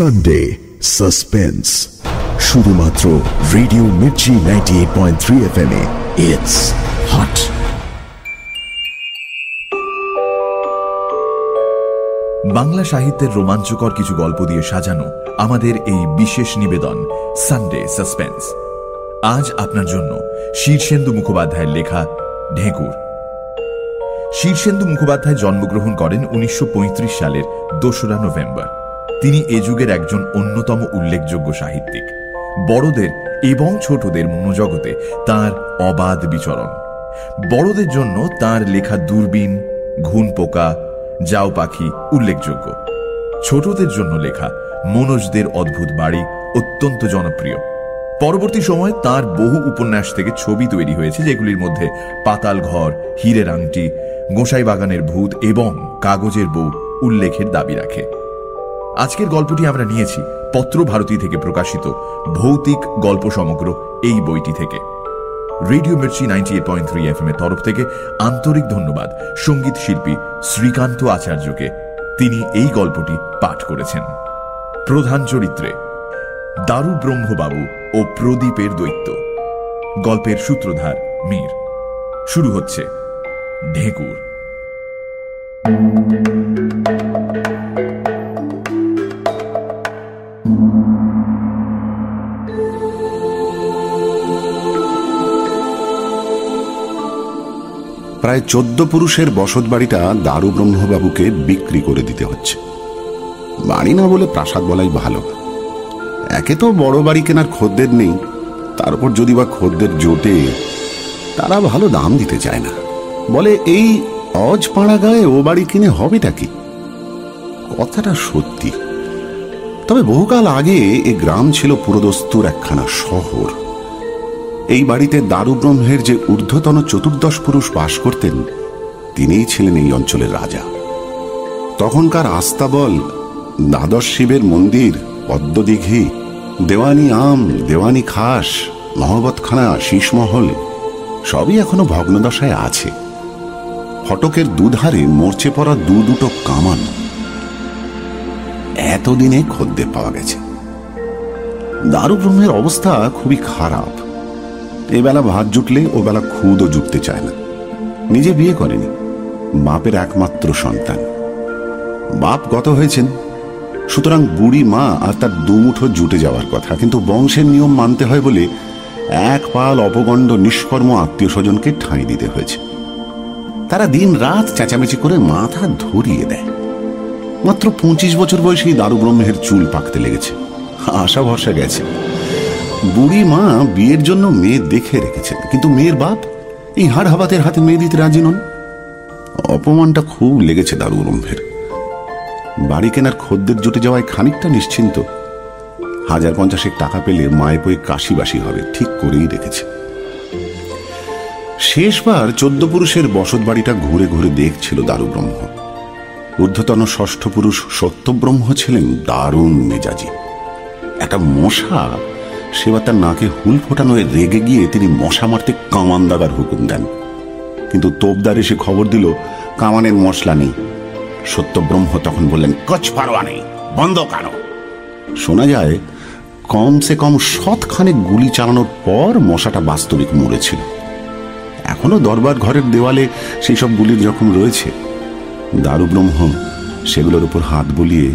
Sunday suspense শুধুমাত্র radio Mirchi ninety eight point three F M it's hot Bangla সাহিত্যের রোমাঞ্চকর কিছু গল্প দিয়ে সাজানো আমাদের এই বিশেষ নিবেদন সানডে সাসপেন্স আজ আপনার জন্য শীর্ষেন্দু মুখোপাধ্যায়ের লেখা ঢেঁকুর। শীর্ষেন্দু মুখোপাধ্যায় জন্মগ্রহণ করেন উনিশশো পঁয়ত্রিশ সালের দোসরা নভেম্বর। তিনি এ যুগের একজন অন্যতম উল্লেখযোগ্য সাহিত্যিক। বড়দের এবং ছোটদের মনোজগতে তার অবাধ বিচরণ। বড়দের জন্য তার লেখা দূরবীন ঘুন পোকা, যাও পাখি উল্লেখযোগ্য। ছোটদের জন্য লেখা মনোজদের অদ্ভুত বাড়ি অত্যন্ত জনপ্রিয়। পরবর্তী সময়ে তার বহু উপন্যাস থেকে ছবি তৈরি হয়েছে, যেগুলির মধ্যে পাতাল ঘর, হীরের আংটি গোসাই বাগানের ভূত এবং কাগজের বউ উল্লেখের দাবি রাখে। আজকের গল্পটি আমরা নিয়েছি পত্র ভারতী থেকে প্রকাশিত ভৌতিক গল্প সমগ্র এই বইটি থেকে। Radio Mirchi ninety eight point three F M এর তরফ থেকে আন্তরিক ধন্যবাদ সংগীত শিল্পী শ্রীকান্ত আচার্যকে। তিনি এই গল্পটি পাঠ করেছেন। প্রধান চরিত্রে দারু ব্রহ্মবাবু ও প্রদীপের দৈত্য। গল্পের সূত্রধার মীর। শুরু হচ্ছে ঢেকুর। প্রায় চোদ্দ পুরুষের বসত বাড়িটা দারু ব্রহ্মবাবুকে বিক্রি করে দিতে হচ্ছে। বাড়ি না বলে প্রাসাদ বলাই ভালো। একে তো বড় বাড়ি কেনার খদ্দের নেই, তারপর যদি বা খদ্দের জোটে, তারা ভালো দাম দিতে চায় না। বলে, এই অজ পাড়া গায়ে ও বাড়ি কিনে হবেটা কি? কথাটা সত্যি। তবে বহুকাল আগে এ গ্রাম ছিল পুরোদস্তুর একখানা শহর। এই বাড়িতে দারুব্রহ্মের যে ঊর্ধ্বতন চতুর্দশ পুরুষ বাস করতেন, তিনিই ছিলেন এই অঞ্চলের রাজা। তখনকার আস্তাবল, দ্বাদশ শিবের মন্দির, পদ্মদিঘি, দেওয়ানি আম, দেওয়ানি খাস নহবতখানা শীষমহল, সবই এখনও ভগ্নদশায় আছে। ফটকের দুধারে মরচে পড়া দু দুটো কামান এতদিনে খদ্দের পাওয়া গেছে। দারুব্রহ্মের অবস্থা খুবই খারাপ। এবেলা ভাত জুটলে ও বেলা খুদও জুটতে চায় না। নিজে বিয়ে করেনি, বাপের একমাত্র সন্তান। বাপ গত হয়েছেন, সুতরাং বুড়ি মা আর তার দুমুঠো জুটে যাওয়ার কথা। কিন্তু বংশের নিয়ম মানতে হয় বলে এক পাল অপগণ্ড নিষ্কর্ম আত্মীয় স্বজনকে ঠাঁই দিতে হয়েছে। তারা দিন রাত চেঁচামেচি করে মাথা ধরিয়ে দেয়। মাত্র পঁচিশ বছর বয়সেই দারু ব্রহ্মের চুল পাকতে লেগেছে। আশা ভরসা গেছে। বুড়ি মা বিয়ের জন্য মেয়ে দেখে রেখেছেন, কিন্তু মেয়ের বাপ? এই হাড় হাবাতের হাতে মেয়ে দিতে রাজি নন? অপমানটা খুব লেগেছে দারু ব্রহ্মের বাড়ি কেনার খদ্দের জুটে যাওয়ায় খানিকটা নিশ্চিন্ত। হাজার পঞ্চাশেক টাকা পেলে মায়ে বই কাশিবাসি হবে, ঠিক করেই রেখেছে শেষবার চোদ্দ পুরুষের বসত বাড়িটা ঘুরে ঘুরে দেখছিল দারু ব্রহ্ম ঊর্ধ্বতন ষষ্ঠ পুরুষ সত্যব্রহ্ম ছিলেন দারুণ মেজাজি। একটা মশা সেবার তার নাকে হুল ফোটানো রেগে গিয়ে তিনি মশা মারতে কামান দাগার হুকুম দেন। কিন্তু তোপদার এসে খবর দিল, কামানের মশলা নেই। সত্যব্রহ্ম তখন বললেন, কচ পারোয়া নেই, বন্ধ কারও শোনা যায় কমসে কম শতখানে গুলি চালানোর পর মশাটা বাস্তবিক মরেছিল। এখনও দরবার ঘরের দেওয়ালে সেই সব গুলির যখন রয়েছে। দারুব্রহ্ম সেগুলোর উপর হাত বুলিয়ে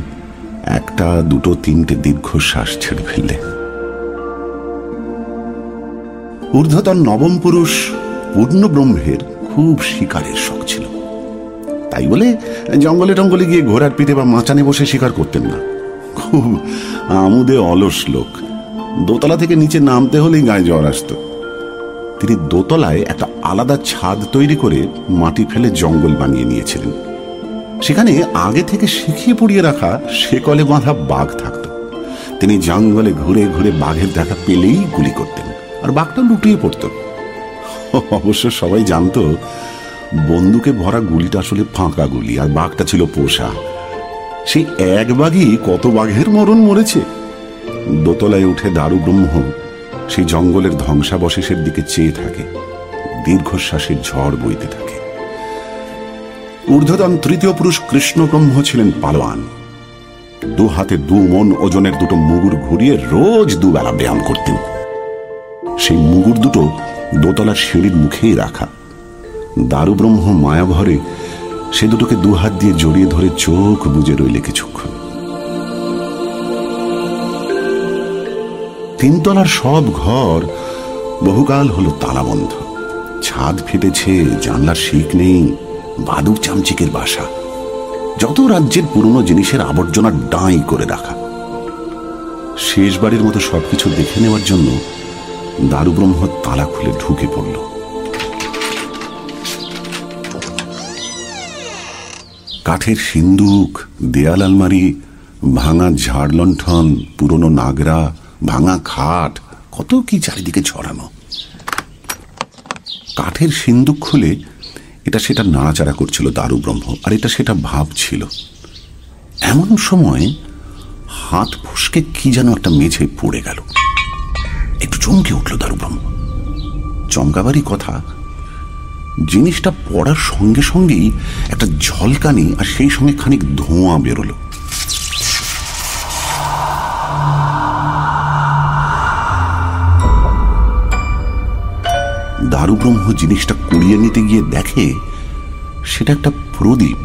একটা, দুটো, তিনটে দীর্ঘশ্বাস ছেড়ে ফেললে ঊর্ধ্বতন নবম পুরুষ পূর্ণব্রহ্মের খুব শিকারের শখ ছিল। তাই বলে জঙ্গলে টঙ্গলে গিয়ে ঘোড়ার পিঠে বা মাচানে বসে শিকার করতেন না। খুব আমুদে অলস লোক। দোতলা থেকে নিচে নামতে হলেই গায়ে জ্বর আসত। তিনি দোতলায় একটা আলাদা ছাদ তৈরি করে মাটি ফেলে জঙ্গল বানিয়ে নিয়েছিলেন। সেখানে আগে থেকে শিখিয়ে পড়িয়ে রাখা শেকলে বাঁধা বাঘ থাকত। তিনি জঙ্গলে ঘুরে ঘুরে বাঘের দেখা পেলেই গুলি করতেন। আর বাঘটা লুটিয়ে পড়ত। অবশ্য সবাই জানতো, বন্দুকে ভরা গুলিটা আসলে ফাঁকা গুলি আর বাঘটা ছিল পোষা। সেই এক বাঘই কত বাঘের মরণ মরেছে। দোতলায় উঠে দারু ব্রহ্ম সেই জঙ্গলের ধ্বংসাবশেষের দিকে চেয়ে থাকে, দীর্ঘশ্বাসের ঝড় বইতে থাকে। ঊর্ধ্বতন তৃতীয় পুরুষ কৃষ্ণ ব্রহ্ম ছিলেন পালোয়ান। দু হাতে দু মন ওজনের দুটো মুগুর ঘুরিয়ে রোজ দুবেলা ব্যায়াম করতেন। সেই মুগুর দুটো দোতলা সিঁড়ির মুখেই রাখা। দারুব্রহ্ম মায়াভরে সে দুটোকে দু হাত দিয়ে জড়িয়ে ধরে চোখ বুঝে রইলে কিছুক্ষণ। তিনতলার সব ঘর বহুকাল হলো তালাবন্ধ। ছাদ ফেটেছে, জানলার শিক নেই বাদুক চামচিকের বাসা। যত রাজ্যের পুরনো জিনিসের আবর্জনা ডাঁই করে রাখা। শেষবারের মতো সবকিছু দেখে নেওয়ার জন্য দারুব্রহ্ম তালা খুলে ঢুকে পড়ল। কাঠের সিন্দুক, দেয়াল আলমারি, ভাঙা ঝাড় লণ্ঠন, পুরনো নাগরা, ভাঙা খাট, কত কি চারিদিকে ছড়ানো। কাঠের সিন্দুক খুলে এটা সেটা নাড়াচাড়া করছিল দারুব্রহ্ম, আর এটা সেটা ভাবছিল। এমন সময় হাত ফুসকে কি যেন একটা মেঝে পড়ে গেল। একটু চমকে উঠল দারুব্রহ্ম। চমকাবারই কথা, জিনিসটা পড়ার সঙ্গে সঙ্গেই একটা ঝলকানি আর সেই সঙ্গে খানিক ধোঁয়া বেরোলো। দারুব্রহ্ম জিনিসটা কুড়িয়ে নিতে গিয়ে দেখে সেটা একটা প্রদীপ।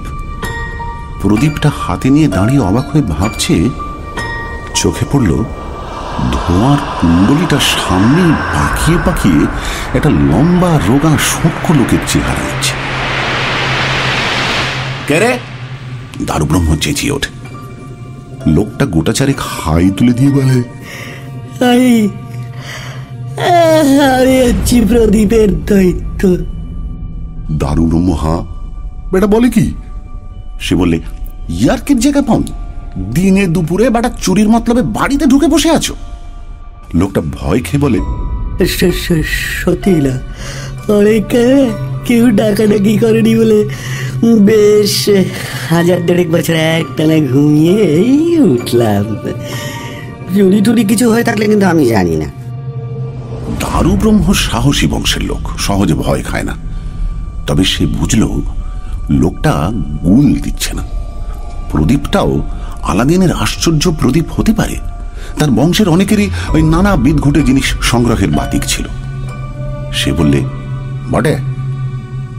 প্রদীপটা হাতে নিয়ে দাঁড়িয়ে অবাক হয়ে ভাবছে, চোখে পড়ল ধোঁয়ার কুণ্ডলিটা সামনে পাকিয়ে পাকিয়ে একটা লম্বা রোগা সূক্ষ্ম লোকের চেহারা কেরে দারুব্রহ্ম চেঁচিয়ে ওঠে। লোকটা গোটা চারেক হাই তুলে দিয়ে বলে আমি আমি হচ্ছি প্রদীপের দৈত্য। দারুব্রহ্ম হা বেটা বলে কি? সে বললে ইয়ার্কের জায়গা পাও দিনে দুপুরে বাটা চুরির মতলবে বাড়িতে ঢুকে বসে আছো। লোকটা ভয় খেয়ে বলে স- স- সত্যি না। অনেক কেউ ডাকাডাকি করেনি বলে বেশ হাজার দেড়েক বছর একটানা ঘুমিয়ে এই উঠলাম। চুরি টুরি কিছু হয়ে থাকলে কিন্তু আমি জানি না। দারু ব্রহ্ম সাহসী বংশের লোক সহজে ভয় খায় না। তবে সে বুঝল লোকটা গুল দিচ্ছে না। প্রদীপটাও আলাদিনের আশ্চর্য প্রদীপ হতে পারে? তার বংশের অনেকেরই ওই নানা বিদঘুটে জিনিস সংগ্রহের বাতিক ছিল। সে বললে, বটে,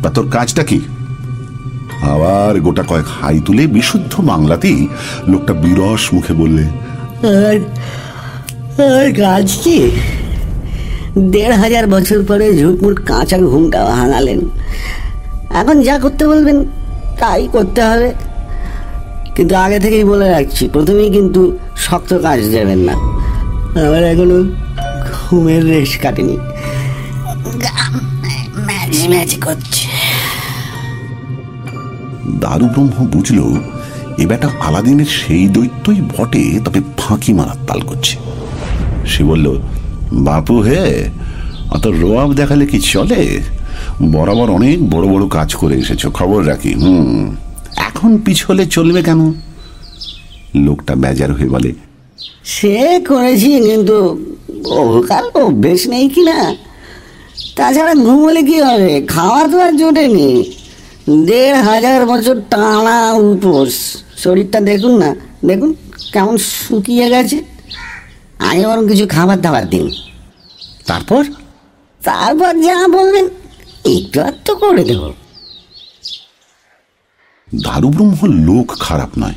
তা তোর কাজটা কি? আবার গোটা কয়েক হাই তুলে বিশুদ্ধ বাংলাতেই লোকটা বিরস মুখে বললে কাজ কি? দেড় হাজার বছর পরে ঝুটমুট কাঁচা ঘুমটা ভাঙালেন এখন যা করতে বলবেন, তাই করতে হবে। কিন্তু আগে থেকেই বলে রাখছি প্রথমেই কিন্তু শক্ত কাজ দেবেন না। আমার এখনও ঘুমের রেশ কাটেনি। করছে। দারুব্রহ্ম বুঝল এ বেটা আলাদিনের সেই দৈত্যই বটে তবে ফাঁকি মারার তাল করছে। সে বলল বাপু হে অত রোয়াব দেখালে কি চলে? বরাবর অনেক বড় বড় কাজ করে এসেছ খবর রাখি হুম। এখন পিছলে চলবে কেন? লোকটা বেজার হয়ে বলে সে করেছি কিন্তু বহুকাল অভ্যেস নেই কি না তাছাড়া ঘুমলে কি হবে? খাওয়ার তো আর জোটেনি। দেড় হাজার বছর টানা উপোস। শরীরটা দেখুন না দেখুন কেমন শুকিয়ে গেছে। আগে বরং কিছু খাবার দাবার দিন। তারপর? তারপর যা বলবেন একটু আর তো করে দেবো। দারুব্রহ্ম লোক খারাপ নয়।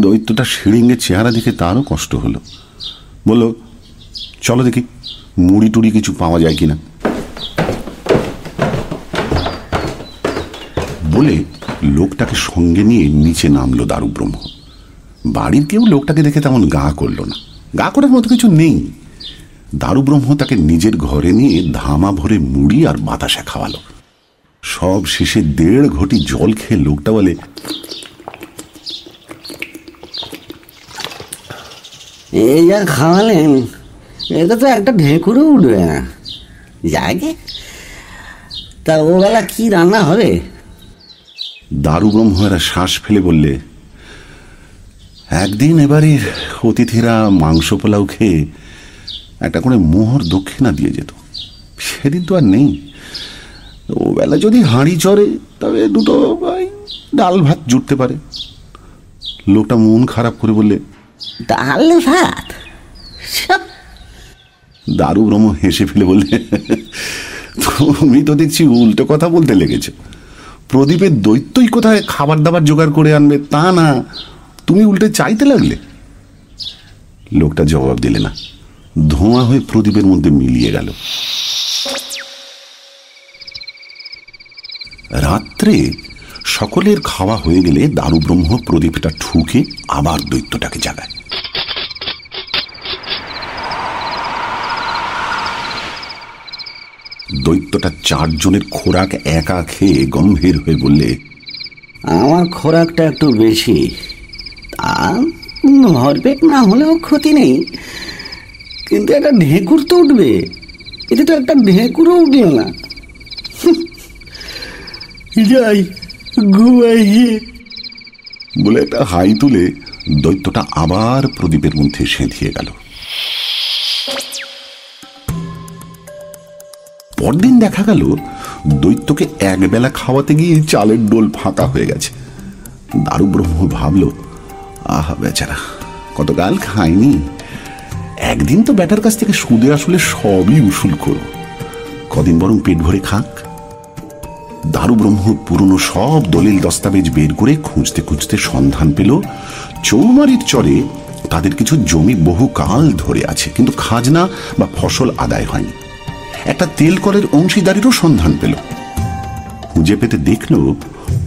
দৈত্যটা শিড়িঙ্গের চেহারা দেখে তারও কষ্ট হলো। বলল, চলো দেখি, মুড়ি টুড়ি কিছু পাওয়া যায় কিনা। বলে লোকটাকে সঙ্গে নিয়ে নিচে নামলো দারুব্রহ্ম। বাড়ির কেউ লোকটাকে দেখে তেমন গা করল না। গা করার মতো কিছু নেই। দারুব্রহ্ম তাকে নিজের ঘরে নিয়ে ধামা ভরে মুড়ি আর বাতাসা খাওয়ালো। সব শেষে দেড় ঘটি জল খেয়ে লোকটা বলে এই যা খাওয়ালেন এটা তো একটা ঢেঁকুরও উঠবে না। যাকে তা ওবেলা কি রান্না হবে? দারুব্রহ্মরা শ্বাস ফেলে বললে একদিন এবারের অতিথিরা মাংস পোলাও খেয়ে একটা করে মোহর দক্ষিণা দিয়ে যেত। সেদিন তো আর নেই। ও বেলা যদি হাঁড়ি চড়ে তবে দুটো ডাল ভাত জুটতে পারে। লোকটা মন খারাপ করে বললে ডাল ভাত? দারু ব্রহ্ম হেসে ফেলে বললে তুমি তো দেখছি উল্টো কথা বলতে লেগেছো। প্রদীপের দৈত্যই কোথায় খাবার দাবার জোগাড় করে আনবে তা না। তুমি উল্টে চাইতে লাগলে? লোকটা জবাব দিলে না। ধোঁয়া হয়ে প্রদীপের মধ্যে মিলিয়ে গেল। রাত্রে সকলের খাওয়া হয়ে গেলে দারু ব্রহ্ম প্রদীপটা ঠুকে আবার দৈত্যটাকে জাগায়। দৈত্যটা চারজনের খোরাক একা খেয়ে গম্ভীর হয়ে বললে, আমার খোরাকটা একটু বেশি। তা ভরপেট না হলেও ক্ষতি নেই। কিন্তু একটা ঢেকুর তো উঠবে। এতে তো একটা ঢেকুরও উঠল না। যাই, ঘুমাই। গিয়ে বলে একটা হাই তুলে দৈত্যটা আবার প্রদীপের মধ্যে সেঁধিয়ে গেল। পরদিন দেখা গেল, দৈত্যকে একবেলা খাওয়াতে গিয়ে চালের ডোল ফাঁকা হয়ে গেছে। দারু ব্রহ্ম ভাবল, আহা বেচারা, কতকাল খায়নি একদিন তো ব্যাটার কাছ থেকে সুদে আসলে সবই উসুল করব কদিন বরং পেট ভরে খাক। দারু ব্রহ্ম পুরনো সব দলিল দস্তাবেজ বের করে খুঁজতে খুঁজতে সন্ধান পেল। চৌমারির চরে তাদের কিছু জমি বহুকাল ধরে আছে, কিন্তু খাজনা বা ফসল আদায় হয়নি। একটা তেল কলের অংশীদারিরও সন্ধান পেল। খুঁজে পেতে দেখল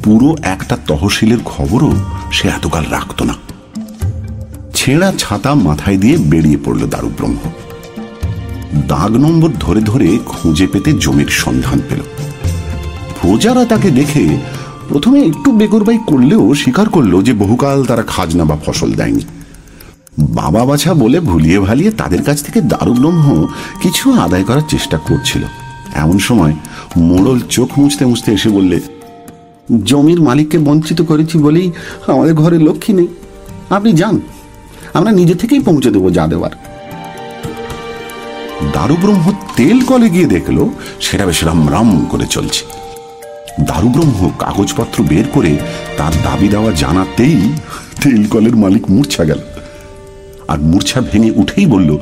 পুরো একটা তহসিলের খবরও সে এতকাল রাখত না। ছেঁড়া ছাতা মাথায় দিয়ে বেরিয়ে পড়ল দারু ব্রহ্ম দাগ নম্বর ধরে ধরে খুঁজে পেতে জমির সন্ধান পেল। প্রজারা তাকে দেখে প্রথমে একটু বেগরবাই করলেও স্বীকার করল যে বহুকাল তারা খাজনা বা ফসল দেয়নি। বাবা বাছা বলে ভুলিয়ে ভালিয়ে তাদের কাছ থেকে দারুব্রহ্ম কিছু আদায় করার চেষ্টা করছিল। এমন সময় মোড়ল চোখ মুছতে মুছতে এসে বললে, জমির মালিককে বঞ্চিত করেছি বলেই আমাদের ঘরে লক্ষ্মী নেই। আপনি যান, আমরা নিজে থেকেই পৌঁছে দেবো যা দেওয়ার। দারুব্রহ্ম তেল কলে গিয়ে দেখল, সেটা বেশ রাম রাম করে চলছে। দারুব্রহ্ম কাগজপত্র বের করে তার দাবি দেওয়া জানাতেই তেল কলের মালিক মূর্ছা গেল। আর মূর্ছা ভেঙে উঠেই বলল,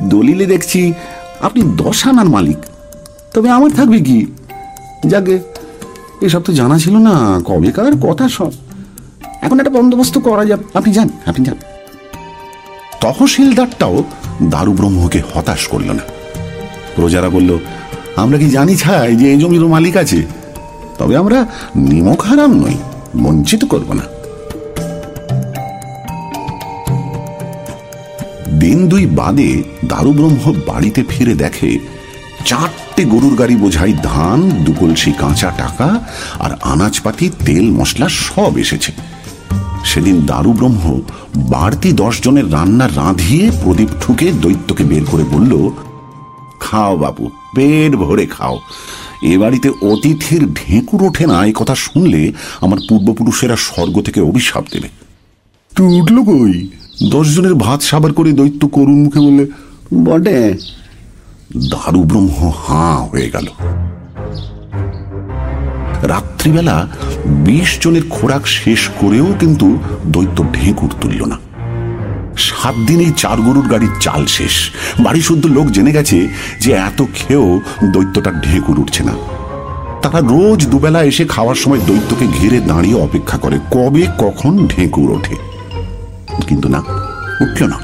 দলিলে দেখছি আপনি দশ আনার মালিক। তবে আমার থাকবে কি? যাকে, এসব তো জানা ছিল না, কবেকার কথা সব। এখন একটা বন্দোবস্ত করা যাবে আপনি যান আপনি যান। তহসিলদারটাও দারুব্রহ্মকে হতাশ করল না। প্রজারা বলল, আমরা কি জানি ছাই যে এই জমির মালিক আছে? তবে আমরা নিমক হারাম নই, বঞ্চিত করব না। দিন দুই বাদে দারুব্রহ্ম বাড়িতে ফিরে দেখে, চারটে গরুর গাড়ি বোঝাই ধান দু কলসি কাঁচা টাকা আর আনাজপাতি, তেল, মশলা সব এসেছে। সেদিন দারুব্রহ্ম বাড়তি দশ জনের রান্না রাঁধিয়ে প্রদীপ ঠুকে দৈত্যকে বের করে বলল, খাও বাবু পেট ভরে খাও। এ বাড়িতে অতিথির ঢেঁকুর ওঠে না এই কথা শুনলে আমার পূর্বপুরুষেরা স্বর্গ থেকে অভিশাপ দেবে। তুই উঠল কই? দশ জনের ভাত সাবার করে দৈত্য করুণ মুখে বললে বটে। দারু ব্রহ্ম হাঁ হয়ে গেল। রাত্রিবেলা বিশ জনের খোরাক শেষ করেও কিন্তু দৈত্য ঢেঁকুর তুলল না। সাত দিনেই চার গরুর গাড়ির চাল শেষ। বাড়ি শুদ্ধ লোক জেনে গেছে যে এত খেয়েও দৈত্যটা ঢেকুর উঠছে না। তারা রোজ দুবেলা এসে খাওয়ার সময় দৈত্যকে ঘিরে দাঁড়িয়ে অপেক্ষা করে, কবে কখন ঢেকুর ওঠে। কিন্তু না, উঠল না।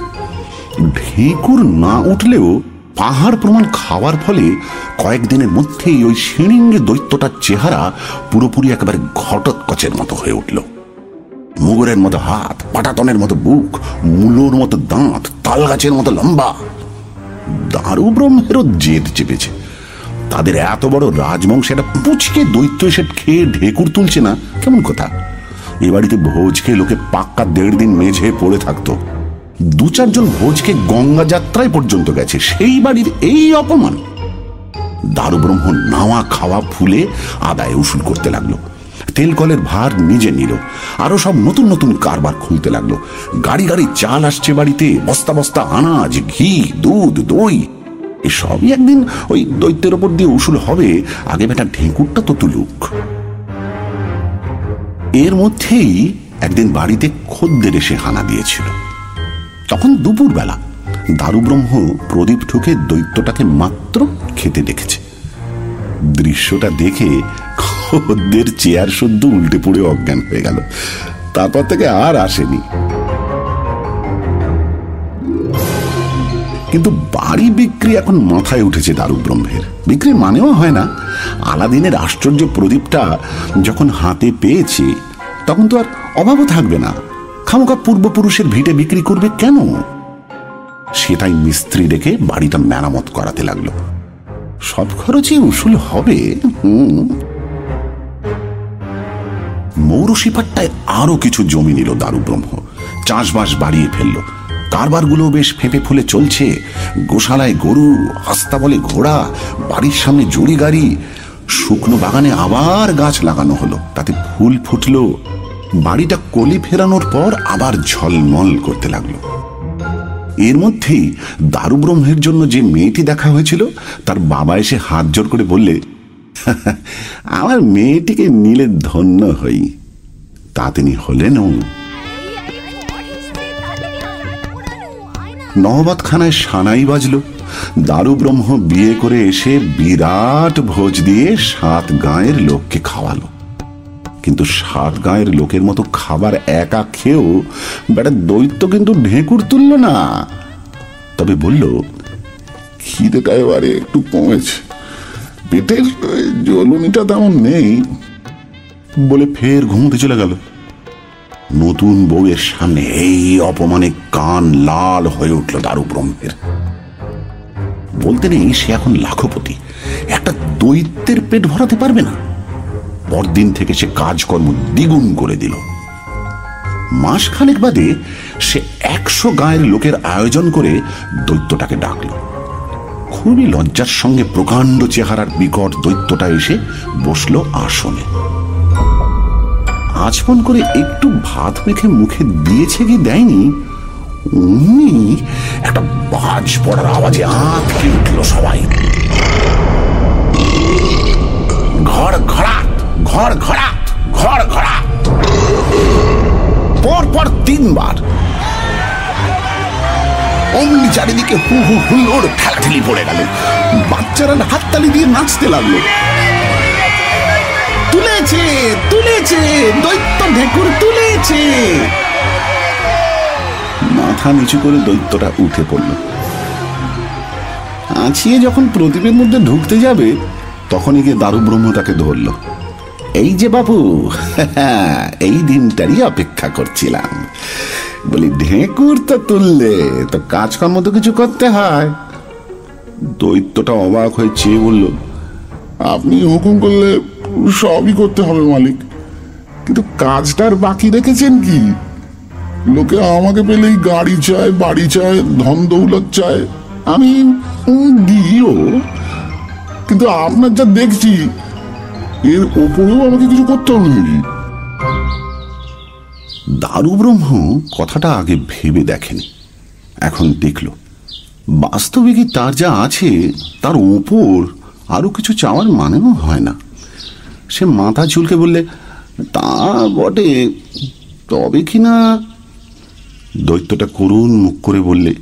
ঢেকুর না উঠলেও পাহাড় প্রমাণ খাওয়ার ফলে কয়েকদিনের মধ্যেই ওই শিণিঙ্গে দৈত্যটার চেহারা পুরোপুরি একেবারে ঘটৎকচের মতো হয়ে উঠল। মুগুরের মতো হাত, পাটাতনের মতো বুক, মূলোর মতো দাঁত তাল গাছের মতো লম্বা। দারু ব্রহ্মেরও জেদ চেপেছে। তাদের এত বড় রাজবংশ, একটা পুচকে দৈত্য এসে খেয়ে ঢেকুর তুলছে না? কেমন কথা? এ বাড়িতে ভোজ খেয়ে লোকে পাক্কা দেড় দিন মেঝে পড়ে থাকতো। দু চারজন ভোজকে গঙ্গা যাত্রায় পর্যন্ত গেছে। সেই বাড়ির এই অপমান। দারু ব্রহ্ম নাওয়া খাওয়া ফুলে আদায় উসুল করতে লাগল। তেল কলের ভার নিজে নিল। আরও সব নতুন নতুন কারবার খুলতে লাগল। গাড়ি গাড়ি চাল আসছে বাড়িতে, বস্তা বস্তা আনাজ, ঘি, দুধ, দই। এসবই একদিন ওই দৈত্যের ওপর দিয়ে উসুল হবে। আগে বেটা ঢেঁকুরটা তো তুলুক। এর মধ্যেই একদিন বাড়িতে খদ্দের এসে হানা দিয়েছিল। তখন দুপুরবেলা দারুব্রহ্ম প্রদীপ ঠুকে দৈত্যটাকে মাত্র খেতে দেখেছে। দৃশ্যটা দেখে খদ্দের চেয়ার শুদ্ধ উল্টে পড়ে অজ্ঞান হয়ে গেল। তারপর থেকে আর আসেনি। কিন্তু বাড়ি বিক্রি এখন মাথায় উঠেছে দারু ব্রহ্মের বিক্রির মানেও হয় না। আলাদিনের আশ্চর্য প্রদীপটা যখন হাতে পেয়েছে, তখন তো আর অভাবও থাকবে না। খামোকা পূর্বপুরুষের ভিটে বিক্রি করবে কেন? সেটাই মিস্ত্রি ডেকে বাড়িটা মেরামত করাতে লাগল। সব খরচই উসুল হবে, হুম। মৌরসিপাট্টায় আরও কিছু জমি নিল দারুব্রহ্ম। চাষবাস বাড়িয়ে ফেলল। কারবারগুলো বেশ ফেঁপে ফুলে চলছে। গোশালায় গরু হাস্তা বলে ঘোড়া, বাড়ির সামনে জড়ি গাড়ি, শুকনো বাগানে আবার গাছ লাগানো হলো। তাতে ফুল ফুটলো। বাড়িটা কলি ফেরানোর পর আবার ঝলমল করতে লাগল। এর মধ্যেই দারুব্রহ্মের জন্য যে মেয়েটি দেখা হয়েছিল, তার বাবা এসে হাত জোর করে বললে আমার মেয়েটিকে নিলে ধন্য হই। তা তিনি হলেনও নহবতখানায় সানাই বাজল। দারুব্রহ্ম বিয়ে করে এসে বিরাট ভোজ দিয়ে সাত গাঁয়ের লোককে খাওয়ালো। কিন্তু সাত গাঁয়ের লোকের মতো খাবার একা খেয়েও বেটা দৈত্য কিন্তু ঢেঁকুর তুলল না। তবে বলল খিদেটা এবারে একটু কমেছে। পেটের জ্বলুনিটা তেমন নেই। বলে ফের ঘুমোতে চলে গেল। নতুন বউয়ের সামনে এই অপমানে কান লাল হয়ে উঠল দারু ব্রহ্মের বলতে নেই, সে এখন লাখপতি। একটা দৈত্যের পেট ভরাতে পারবে না। পরদিন থেকে সে কাজকর্ম দ্বিগুণ করে দিল। মাস খানেক বাদে সে একশো গায়ের লোকের আয়োজন করে দৈত্যটাকে ডাকল। খুবই লজ্জার সঙ্গে প্রকাণ্ড চেহারার বিকট দৈত্যটা এসে বসল আসনে। আচমন করে একটু ভাত মেখে মুখে দিয়েছে কি দেয়নি? অমনি একটা বাজ পড়ার আওয়াজে আঁতকে উঠল সবাই। ঘর ঘড়াত ঘর ঘড়াত ঘর ঘড়াত পর পর তিনবার অমনি চারিদিকে হু হু হুল্লোড় ঠেলাঠেলি পড়ে গেল। বাচ্চারা হাততালি দিয়ে নাচতে লাগল। তুলেছে তুলেছে, দৈত্য ঢেকুর তুলেছে। মাথা নিচু করে দৈত্যটা উঠে পড়ল। আছিয়ে যখন প্রদীপের মধ্যে ঢুকতে যাবে, তখনই গিয়ে দারুব্রহ্ম তাকে ধরল। এই যে বাবু এই দিনটারই অপেক্ষা করছিলাম। বলি, ঢেঁকুর তো তুললে, তো কাজকর্ম তো কিছু করতে হয়। দৈত্যটা অবাক হয়ে চেয়ে বলল, আপনি হুকুম করলে সবই করতে হবে মালিক। কিন্তু কাজটার বাকি রেখেছেন কি? লোকে আমাকে পেলেই গাড়ি চায়, বাড়ি চায়, ধন দৌলত চায়। আমি দিও কিন্তু আপনার যা দেখছি, এর ওপরেও আমাকে কিছু করতে হবে দারুব্রহ্ম কথাটা আগে ভেবে দেখেনি। এখন দেখল, বাস্তবিকই তার যা আছে, তার ওপর আরও কিছু চাওয়ার মানেও হয় না। সে মাথা চুলকে বললে, তা বটে, তবে কি না? দৈত্যটা করুণ মুখ করে বললে,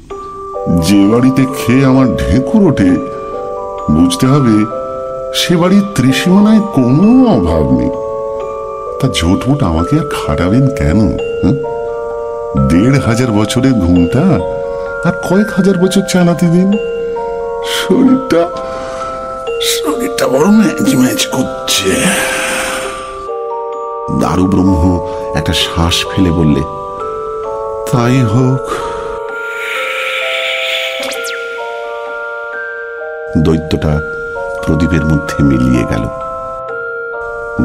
যে বাড়িতে খেয়ে আমার ঢেকুর ওঠে, বুঝতে হবে সে বাড়ির ত্রিসীমানায় কোনো অভাব নেই। তা ঝোটমুট আমাকে আর খাটাবেন কেন হ্যাঁ? দেড় হাজার বছরের ঘুমটা আর কয়েক হাজার বছর চালাতে দিন। শরীরটা শরীরটা বড় ম্যাচ ম্যাচ করছে। দারুব্রহ্ম একটা শ্বাস ফেলে বললে, তাই হোক। দৈত্যটা প্রদীপের মধ্যে মিলিয়ে গেল।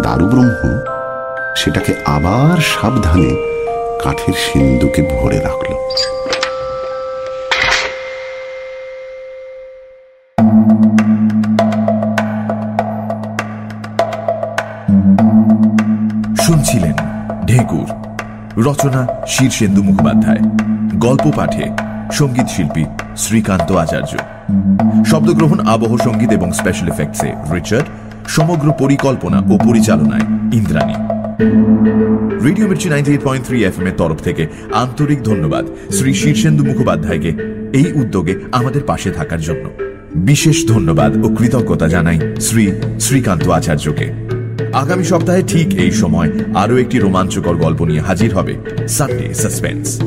দারুব্রহ্ম সেটাকে আবার সাবধানে কাঠের সিন্ধুকে ভরে রাখল। শুনছিলেন ঢেকুর, রচনা শীর্ষেন্দু মুখোপাধ্যায়, গল্প পাঠে সংগীত শিল্পী শ্রীকান্ত আচার্য। শব্দগ্রহণ, আবহ সংগীত এবং স্পেশাল এফেক্টসে রিচার্ড সমগ্র পরিকল্পনা ও পরিচালনায় Indrani. Radio Mirchi ninety eight point three এর তরফ থেকে আন্তরিক ধন্যবাদ শ্রী শীর্ষেন্দু মুখোপাধ্যায়কে এই উদ্যোগে আমাদের পাশে থাকার জন্য। বিশেষ ধন্যবাদ ও কৃতজ্ঞতা জানাই শ্রী শ্রীকান্ত আচার্যকে। আগামী সপ্তাহে ঠিক এই সময় আরও একটি রোমাঞ্চকর গল্প নিয়ে হাজির হবে সানডে সাসপেন্স